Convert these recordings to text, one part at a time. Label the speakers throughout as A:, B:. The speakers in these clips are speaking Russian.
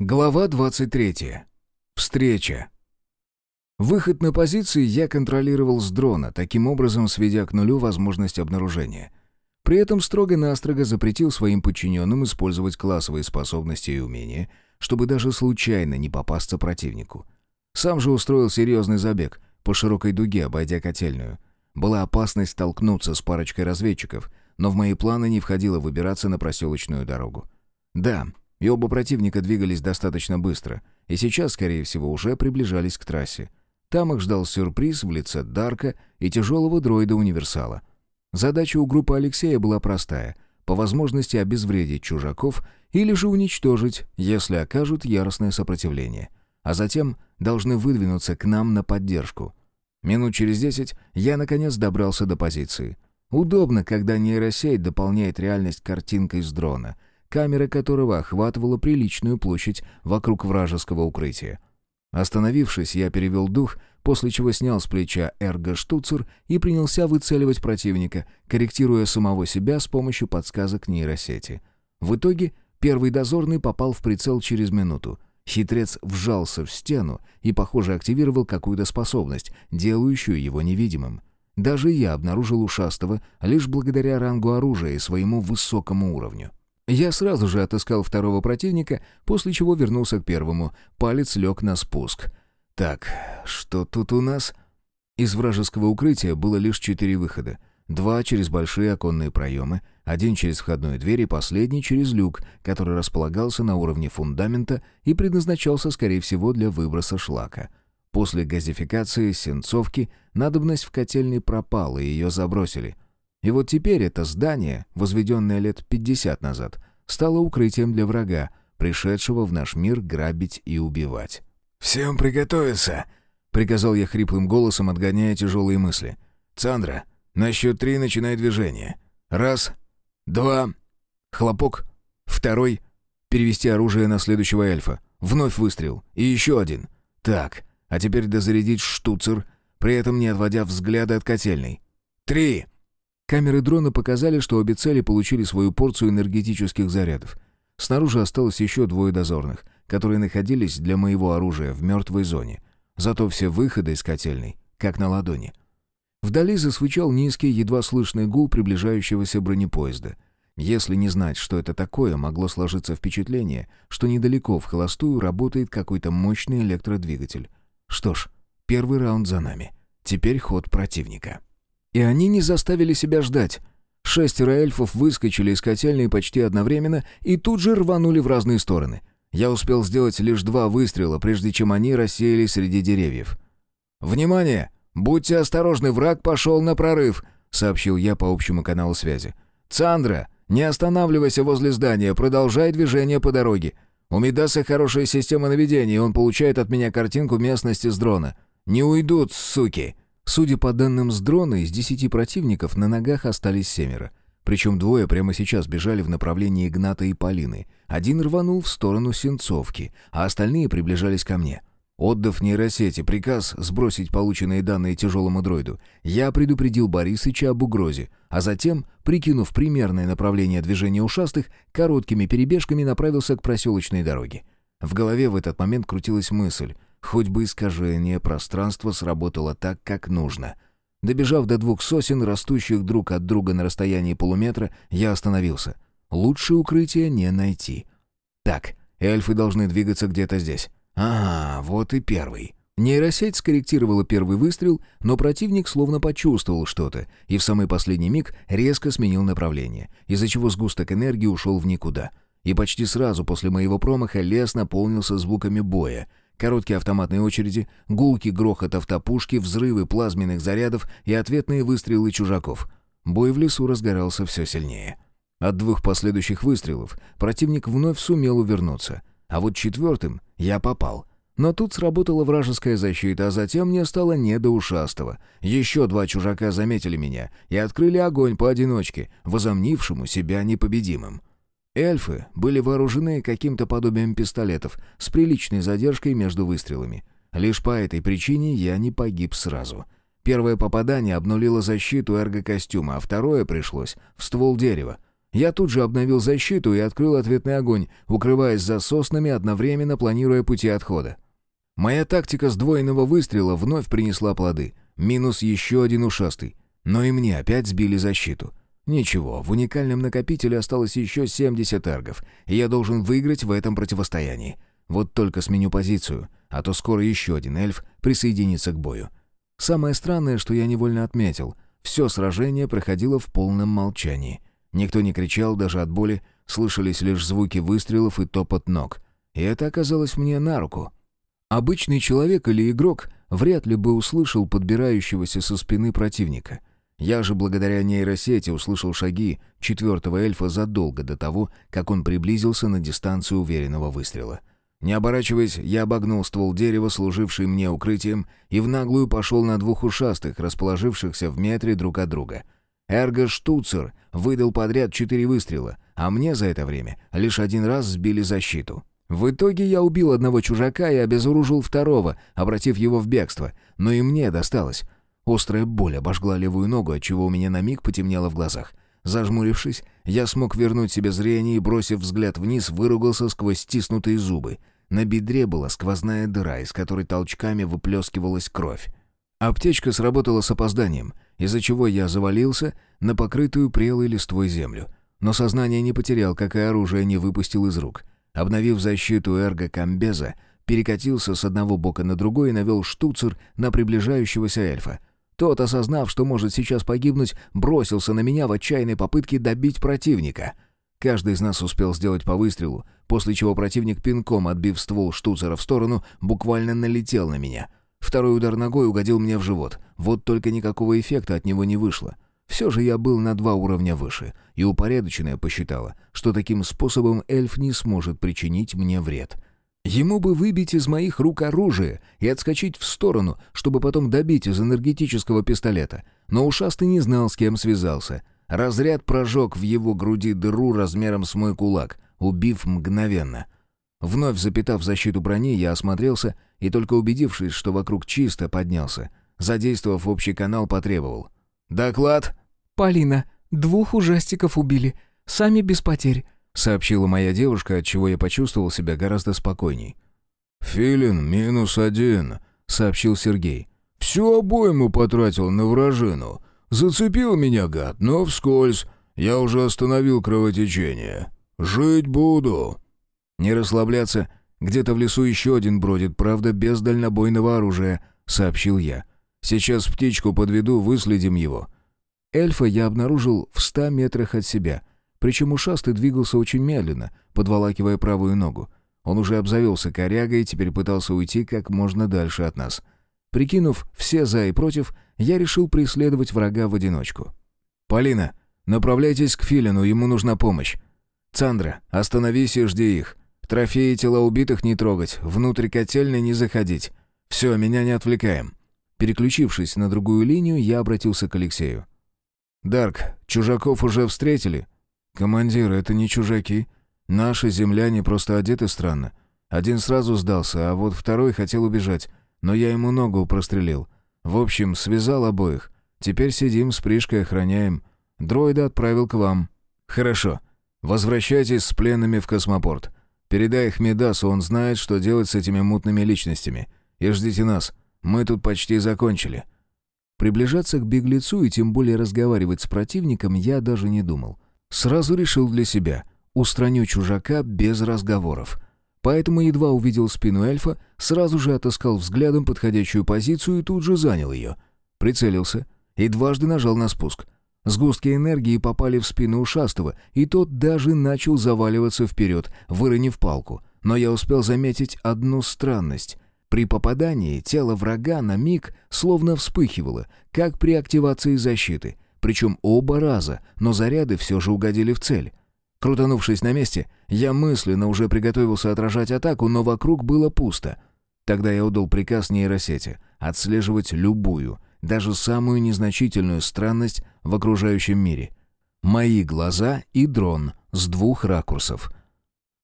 A: Глава 23. Встреча. Выход на позиции я контролировал с дрона, таким образом сведя к нулю возможность обнаружения. При этом строго-настрого запретил своим подчиненным использовать классовые способности и умения, чтобы даже случайно не попасться противнику. Сам же устроил серьезный забег, по широкой дуге обойдя котельную. Была опасность столкнуться с парочкой разведчиков, но в мои планы не входило выбираться на проселочную дорогу. Да, и оба противника двигались достаточно быстро, и сейчас, скорее всего, уже приближались к трассе. Там их ждал сюрприз в лице Дарка и тяжелого дроида-универсала. Задача у группы Алексея была простая — по возможности обезвредить чужаков или же уничтожить, если окажут яростное сопротивление. А затем должны выдвинуться к нам на поддержку. Минут через десять я, наконец, добрался до позиции. Удобно, когда нейросеть дополняет реальность картинкой с дрона — камера которого охватывала приличную площадь вокруг вражеского укрытия. Остановившись, я перевел дух, после чего снял с плеча эрго-штуцер и принялся выцеливать противника, корректируя самого себя с помощью подсказок нейросети. В итоге первый дозорный попал в прицел через минуту. Хитрец вжался в стену и, похоже, активировал какую-то способность, делающую его невидимым. Даже я обнаружил ушастого лишь благодаря рангу оружия и своему высокому уровню. Я сразу же отыскал второго противника, после чего вернулся к первому. Палец лег на спуск. «Так, что тут у нас?» Из вражеского укрытия было лишь четыре выхода. Два через большие оконные проемы, один через входную дверь и последний через люк, который располагался на уровне фундамента и предназначался, скорее всего, для выброса шлака. После газификации Сенцовки надобность в котельной пропала, и ее забросили — и вот теперь это здание, возведенное лет 50 назад, стало укрытием для врага, пришедшего в наш мир грабить и убивать.
B: «Всем приготовиться!» — приказал я хриплым голосом, отгоняя тяжелые мысли. «Цандра, на счет три начинай движение. Раз, два...» Хлопок. Второй. Перевести оружие на следующего эльфа. Вновь выстрел. И еще один. Так, а теперь дозарядить штуцер, при этом не отводя взгляда от котельной. «Три!»
A: Камеры дрона показали, что обе цели получили свою порцию энергетических зарядов. Снаружи осталось еще двое дозорных, которые находились для моего оружия в мертвой зоне. Зато все выходы из котельной, как на ладони. Вдали засвечал низкий, едва слышный гул приближающегося бронепоезда. Если не знать, что это такое, могло сложиться впечатление, что недалеко в холостую работает какой-то мощный электродвигатель. Что ж, первый раунд за нами. Теперь ход противника. И они не заставили себя ждать. Шестеро эльфов выскочили из котельной почти одновременно и тут же рванули в разные стороны. Я успел сделать лишь два выстрела, прежде чем они рассеялись среди деревьев. «Внимание! Будьте осторожны, враг пошел на прорыв!» — сообщил я по общему каналу связи. «Цандра, не останавливайся возле здания, продолжай движение по дороге. У Медаса хорошая система наведения, и он получает от меня картинку местности с дрона. Не уйдут, суки!» Судя по данным с дрона, из десяти противников на ногах остались семеро. Причем двое прямо сейчас бежали в направлении Игната и Полины. Один рванул в сторону Сенцовки, а остальные приближались ко мне. Отдав нейросети приказ сбросить полученные данные тяжелому дроиду, я предупредил Борисыча об угрозе, а затем, прикинув примерное направление движения ушастых, короткими перебежками направился к проселочной дороге. В голове в этот момент крутилась мысль, Хоть бы искажение пространства сработало так, как нужно. Добежав до двух сосен, растущих друг от друга на расстоянии полуметра, я остановился. Лучше укрытия не найти. Так, эльфы должны двигаться где-то здесь. Ага, вот и первый. Нейросеть скорректировала первый выстрел, но противник словно почувствовал что-то и в самый последний миг резко сменил направление, из-за чего сгусток энергии ушел в никуда. И почти сразу после моего промаха лес наполнился звуками боя — Короткие автоматные очереди, гулки грохот автопушки, взрывы плазменных зарядов и ответные выстрелы чужаков. Бой в лесу разгорался все сильнее. От двух последующих выстрелов противник вновь сумел увернуться. А вот четвертым я попал. Но тут сработала вражеская защита, а затем мне стало не до ушастого. Еще два чужака заметили меня и открыли огонь поодиночке, возомнившему себя непобедимым. Эльфы были вооружены каким-то подобием пистолетов с приличной задержкой между выстрелами. Лишь по этой причине я не погиб сразу. Первое попадание обнулило защиту эрго-костюма, а второе пришлось в ствол дерева. Я тут же обновил защиту и открыл ответный огонь, укрываясь за соснами, одновременно планируя пути отхода. Моя тактика сдвоенного выстрела вновь принесла плоды. Минус еще один ушастый. Но и мне опять сбили защиту. Ничего, в уникальном накопителе осталось еще 70 эргов, и я должен выиграть в этом противостоянии. Вот только сменю позицию, а то скоро еще один эльф присоединится к бою. Самое странное, что я невольно отметил, все сражение проходило в полном молчании. Никто не кричал даже от боли, слышались лишь звуки выстрелов и топот ног. И это оказалось мне на руку. Обычный человек или игрок вряд ли бы услышал подбирающегося со спины противника. Я же благодаря нейросети услышал шаги четвертого эльфа задолго до того, как он приблизился на дистанцию уверенного выстрела. Не оборачиваясь, я обогнул ствол дерева, служивший мне укрытием, и в наглую пошел на двух ушастых, расположившихся в метре друг от друга. Эрго Штуцер выдал подряд четыре выстрела, а мне за это время лишь один раз сбили защиту. В итоге я убил одного чужака и обезоружил второго, обратив его в бегство, но и мне досталось. Острая боль обожгла левую ногу, отчего у меня на миг потемнело в глазах. Зажмурившись, я смог вернуть себе зрение и, бросив взгляд вниз, выругался сквозь стиснутые зубы. На бедре была сквозная дыра, из которой толчками выплескивалась кровь. Аптечка сработала с опозданием, из-за чего я завалился на покрытую прелой листвой землю. Но сознание не потерял, как и оружие не выпустил из рук — Обновив защиту эрго-комбеза, перекатился с одного бока на другой и навел штуцер на приближающегося эльфа. Тот, осознав, что может сейчас погибнуть, бросился на меня в отчаянной попытке добить противника. Каждый из нас успел сделать по выстрелу, после чего противник пинком, отбив ствол штуцера в сторону, буквально налетел на меня. Второй удар ногой угодил мне в живот. Вот только никакого эффекта от него не вышло. Все же я был на два уровня выше, и упорядоченная посчитала, что таким способом эльф не сможет причинить мне вред. Ему бы выбить из моих рук оружие и отскочить в сторону, чтобы потом добить из энергетического пистолета. Но ушастый не знал, с кем связался. Разряд прожег в его груди дыру размером с мой кулак, убив мгновенно. Вновь запитав защиту брони, я осмотрелся и, только убедившись, что вокруг чисто, поднялся. Задействовав общий канал, потребовал. «Доклад?»
C: «Полина, двух ужастиков убили. Сами без потерь», — сообщила моя девушка, от чего я почувствовал себя гораздо спокойней.
B: «Филин минус один», — сообщил Сергей. «Всю обойму потратил на вражину. Зацепил меня, гад, но вскользь. Я уже остановил кровотечение. Жить буду».
A: «Не расслабляться. Где-то в лесу еще один бродит, правда, без дальнобойного оружия», — сообщил я. Сейчас птичку подведу, выследим его». Эльфа я обнаружил в ста метрах от себя. Причем ушастый двигался очень медленно, подволакивая правую ногу. Он уже обзавелся корягой и теперь пытался уйти как можно дальше от нас. Прикинув все «за» и «против», я решил преследовать врага в одиночку. «Полина, направляйтесь к Филину, ему нужна помощь. Цандра, остановись и жди их. Трофеи тела убитых не трогать, внутрь котельной не заходить. Все, меня не отвлекаем». Переключившись на другую линию, я обратился к Алексею. «Дарк, чужаков уже встретили?» «Командир, это не чужаки. Наши земляне просто одеты странно. Один сразу сдался, а вот второй хотел убежать, но я ему ногу прострелил. В общем, связал обоих. Теперь сидим с Пришкой, охраняем. Дроида отправил к вам». «Хорошо. Возвращайтесь с пленными в космопорт. Передай их Медасу, он знает, что делать с этими мутными личностями. И ждите нас. Мы тут почти закончили». Приближаться к беглецу и тем более разговаривать с противником я даже не думал. Сразу решил для себя — устраню чужака без разговоров. Поэтому едва увидел спину эльфа, сразу же отыскал взглядом подходящую позицию и тут же занял ее. Прицелился и дважды нажал на спуск. Сгустки энергии попали в спину ушастого, и тот даже начал заваливаться вперед, выронив палку. Но я успел заметить одну странность. При попадании тело врага на миг словно вспыхивало, как при активации защиты, причем оба раза, но заряды все же угодили в цель. Крутанувшись на месте, я мысленно уже приготовился отражать атаку, но вокруг было пусто. Тогда я удал приказ нейросети отслеживать любую, даже самую незначительную странность в окружающем мире. Мои глаза и дрон с двух ракурсов.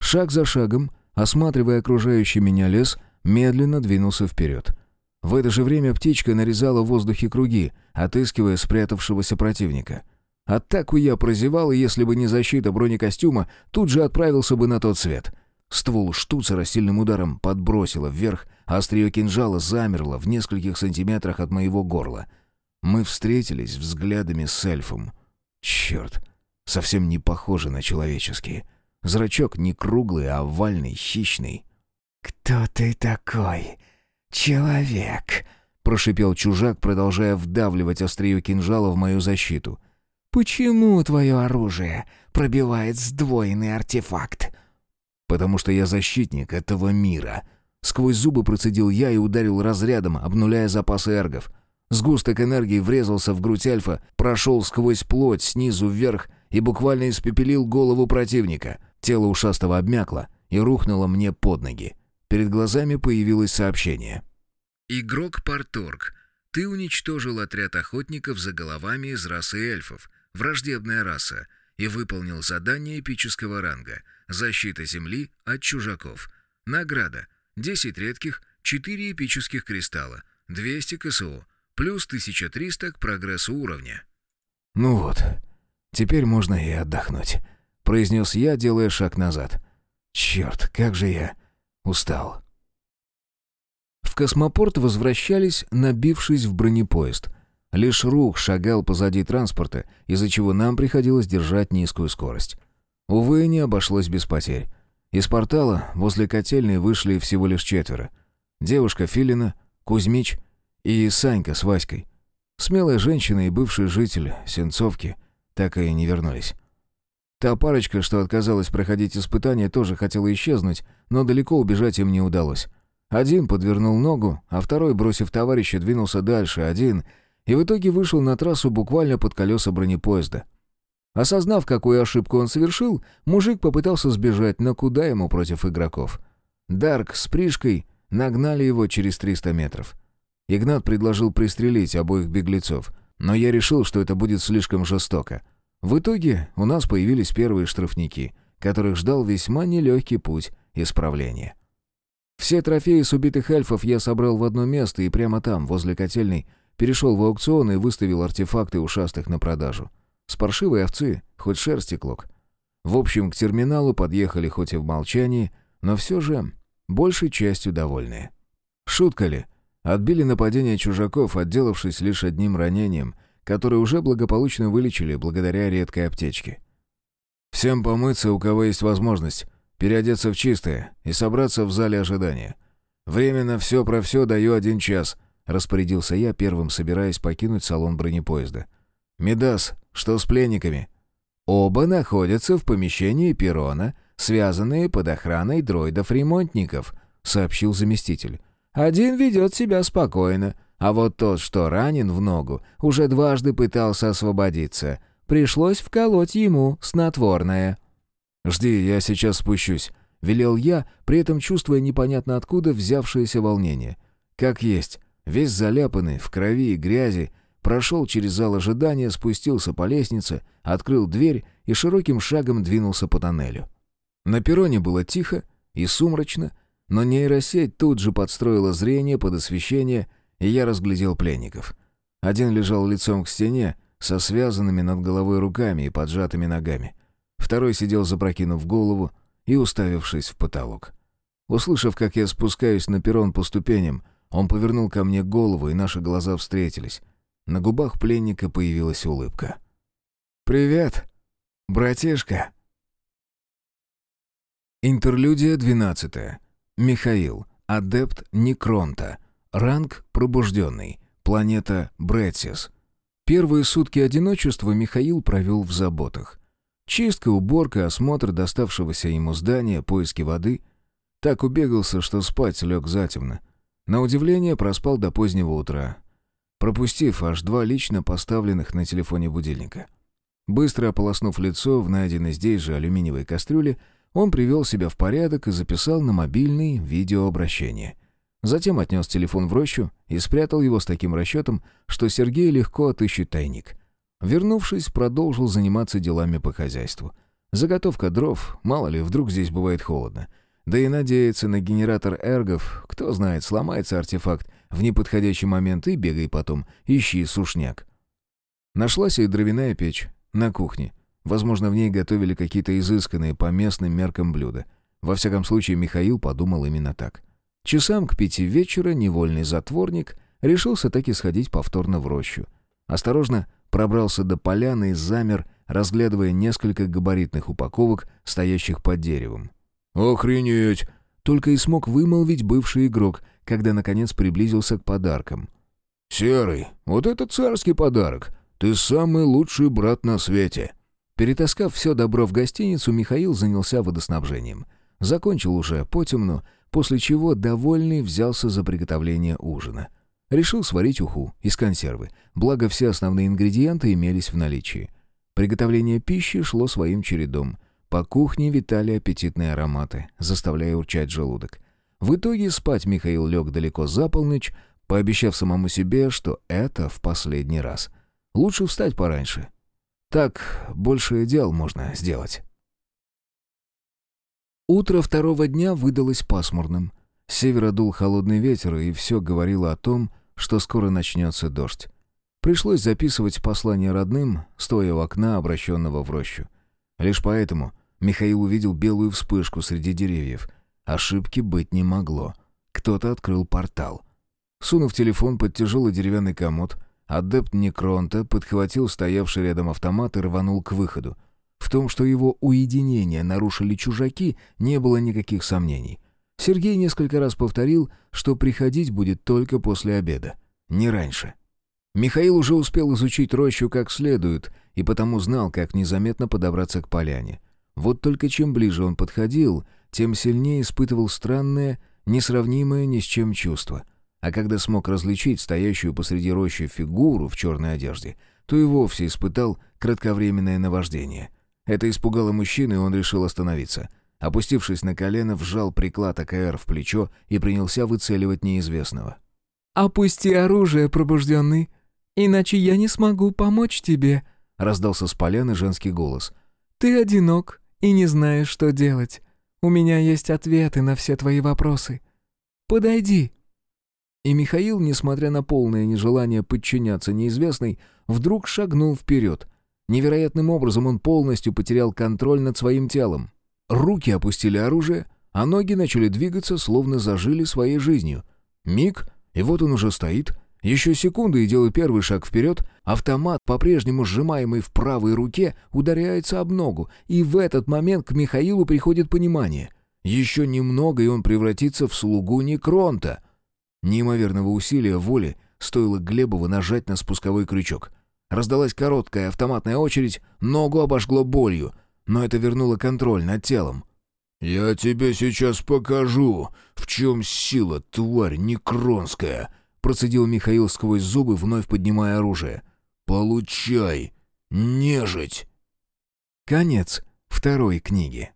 A: Шаг за шагом, осматривая окружающий меня лес, медленно двинулся вперед. В это же время птичка нарезала в воздухе круги, отыскивая спрятавшегося противника. Атаку я прозевал, и если бы не защита бронекостюма, тут же отправился бы на тот свет. Ствол штуцера сильным ударом подбросило вверх, а острие кинжала замерло в нескольких сантиметрах от моего горла. Мы встретились взглядами с эльфом. Черт, совсем не похожи на человеческие. Зрачок не круглый, а овальный, хищный.
B: «Кто ты такой, человек?»
A: — прошипел чужак, продолжая вдавливать острие кинжала в мою защиту.
B: «Почему твое оружие пробивает сдвоенный артефакт?»
A: «Потому что я защитник этого мира». Сквозь зубы процедил я и ударил разрядом, обнуляя запасы эргов. Сгусток энергии врезался в грудь эльфа, прошел сквозь плоть снизу вверх и буквально испепелил голову противника. Тело ушастого обмякло и рухнуло мне под ноги. Перед глазами появилось сообщение.
D: «Игрок Парторг, ты уничтожил отряд охотников за головами из расы эльфов, враждебная раса, и выполнил задание эпического ранга «Защита Земли от чужаков». Награда – 10 редких, 4 эпических кристалла, 200 КСО, плюс 1300 к прогрессу уровня.
A: «Ну вот, теперь можно и отдохнуть», — произнес я, делая шаг назад. «Черт, как же я устал». В космопорт возвращались, набившись в бронепоезд. Лишь рух шагал позади транспорта, из-за чего нам приходилось держать низкую скорость. Увы, не обошлось без потерь. Из портала возле котельной вышли всего лишь четверо. Девушка Филина, Кузьмич и Санька с Васькой. Смелая женщина и бывший житель Сенцовки так и не вернулись. Та парочка, что отказалась проходить испытания, тоже хотела исчезнуть, но далеко убежать им не удалось. Один подвернул ногу, а второй, бросив товарища, двинулся дальше, один, и в итоге вышел на трассу буквально под колеса бронепоезда. Осознав, какую ошибку он совершил, мужик попытался сбежать, но куда ему против игроков? Дарк с Пришкой нагнали его через 300 метров. Игнат предложил пристрелить обоих беглецов, но я решил, что это будет слишком жестоко. В итоге у нас появились первые штрафники, которых ждал весьма нелегкий путь исправления. Все трофеи с убитых эльфов я собрал в одно место и прямо там, возле котельной, перешел в аукцион и выставил артефакты ушастых на продажу. С паршивой овцы, хоть шерсти клок. В общем, к терминалу подъехали хоть и в молчании, но все же большей частью довольные. Шутка ли? Отбили нападение чужаков, отделавшись лишь одним ранением, которое уже благополучно вылечили благодаря редкой аптечке. «Всем помыться, у кого есть возможность, переодеться в чистое и собраться в зале ожидания. Временно все про все даю один час», — распорядился я, первым собираясь покинуть салон бронепоезда. «Медас, что с пленниками?» «Оба находятся в помещении перрона, связанные под охраной дроидов-ремонтников», — сообщил заместитель. Один ведет себя спокойно, а вот тот, что ранен в ногу, уже дважды пытался освободиться. Пришлось вколоть ему снотворное. «Жди, я сейчас спущусь», — велел я, при этом чувствуя непонятно откуда взявшееся волнение. Как есть, весь заляпанный, в крови и грязи, прошел через зал ожидания, спустился по лестнице, открыл дверь и широким шагом двинулся по тоннелю. На перроне было тихо и сумрачно, но нейросеть тут же подстроила зрение под освещение, и я разглядел пленников. Один лежал лицом к стене, со связанными над головой руками и поджатыми ногами. Второй сидел запрокинув голову и уставившись в потолок. Услышав, как я спускаюсь на перрон по ступеням, он повернул ко мне голову, и наши глаза встретились. На губах пленника появилась улыбка. «Привет, братишка!» Интерлюдия двенадцатая. Михаил, адепт Некронта. Ранг пробужденный. Планета Бретсис. Первые сутки одиночества Михаил провел в заботах. Чистка, уборка, осмотр доставшегося ему здания, поиски воды. Так убегался, что спать лег затемно. На удивление проспал до позднего утра, пропустив аж два лично поставленных на телефоне будильника. Быстро ополоснув лицо в найденной здесь же алюминиевой кастрюле, он привел себя в порядок и записал на мобильный видеообращение. Затем отнес телефон в рощу и спрятал его с таким расчетом, что Сергей легко отыщет тайник. Вернувшись, продолжил заниматься делами по хозяйству. Заготовка дров, мало ли, вдруг здесь бывает холодно. Да и надеяться на генератор эргов, кто знает, сломается артефакт в неподходящий момент и бегай потом, ищи сушняк. Нашлась и дровяная печь. на кухне. Возможно, в ней готовили какие-то изысканные по местным меркам блюда. Во всяком случае, Михаил подумал именно так. Часам к пяти вечера невольный затворник решился таки сходить повторно в рощу. Осторожно пробрался до поляны и замер, разглядывая несколько габаритных упаковок, стоящих под деревом.
B: «Охренеть!»
A: Только и смог вымолвить бывший игрок, когда наконец приблизился к подаркам.
B: «Серый, вот это царский подарок! Ты самый лучший брат на свете!»
A: Перетаскав все добро в гостиницу, Михаил занялся водоснабжением. Закончил уже потемну, после чего довольный взялся за приготовление ужина. Решил сварить уху из консервы, благо все основные ингредиенты имелись в наличии. Приготовление пищи шло своим чередом. По кухне витали аппетитные ароматы, заставляя урчать желудок. В итоге спать Михаил лег далеко за полночь, пообещав самому себе, что это в последний раз. Лучше встать пораньше. Так больше дел можно сделать. Утро второго дня выдалось пасмурным. С севера дул холодный ветер, и все говорило о том, что скоро начнется дождь. Пришлось записывать послание родным, стоя у окна, обращенного в рощу. Лишь поэтому Михаил увидел белую вспышку среди деревьев. Ошибки быть не могло. Кто-то открыл портал. Сунув телефон под тяжелый деревянный комод, адепт Некронта подхватил стоявший рядом автомат и рванул к выходу. В том, что его уединение нарушили чужаки, не было никаких сомнений. Сергей несколько раз повторил, что приходить будет только после обеда, не раньше. Михаил уже успел изучить рощу как следует и потому знал, как незаметно подобраться к поляне. Вот только чем ближе он подходил, тем сильнее испытывал странное, несравнимое ни с чем чувство. А когда смог различить стоящую посреди рощи фигуру в черной одежде, то и вовсе испытал кратковременное наваждение. Это испугало мужчину, и он решил остановиться. Опустившись на колено, вжал приклад АКР в плечо и принялся выцеливать неизвестного.
C: «Опусти оружие, пробужденный, иначе я не смогу помочь тебе», — раздался с поляны женский голос. «Ты одинок, и не знаешь, что делать. У меня есть ответы на все твои вопросы. Подойди».
A: И Михаил, несмотря на полное нежелание подчиняться неизвестной, вдруг шагнул вперед. Невероятным образом он полностью потерял контроль над своим телом. Руки опустили оружие, а ноги начали двигаться, словно зажили своей жизнью. Миг, и вот он уже стоит, еще секунды и делаю первый шаг вперед, автомат, по-прежнему сжимаемый в правой руке, ударяется об ногу, и в этот момент к Михаилу приходит понимание. Еще немного, и он превратится в слугу Некронта. Неимоверного усилия воли стоило Глебову нажать на спусковой крючок. Раздалась короткая автоматная очередь, ногу обожгло болью, но это вернуло контроль над телом.
B: «Я тебе сейчас покажу, в чем сила, тварь некронская!»
A: Процедил Михаил сквозь зубы, вновь поднимая оружие.
B: «Получай! Нежить!»
A: Конец второй книги.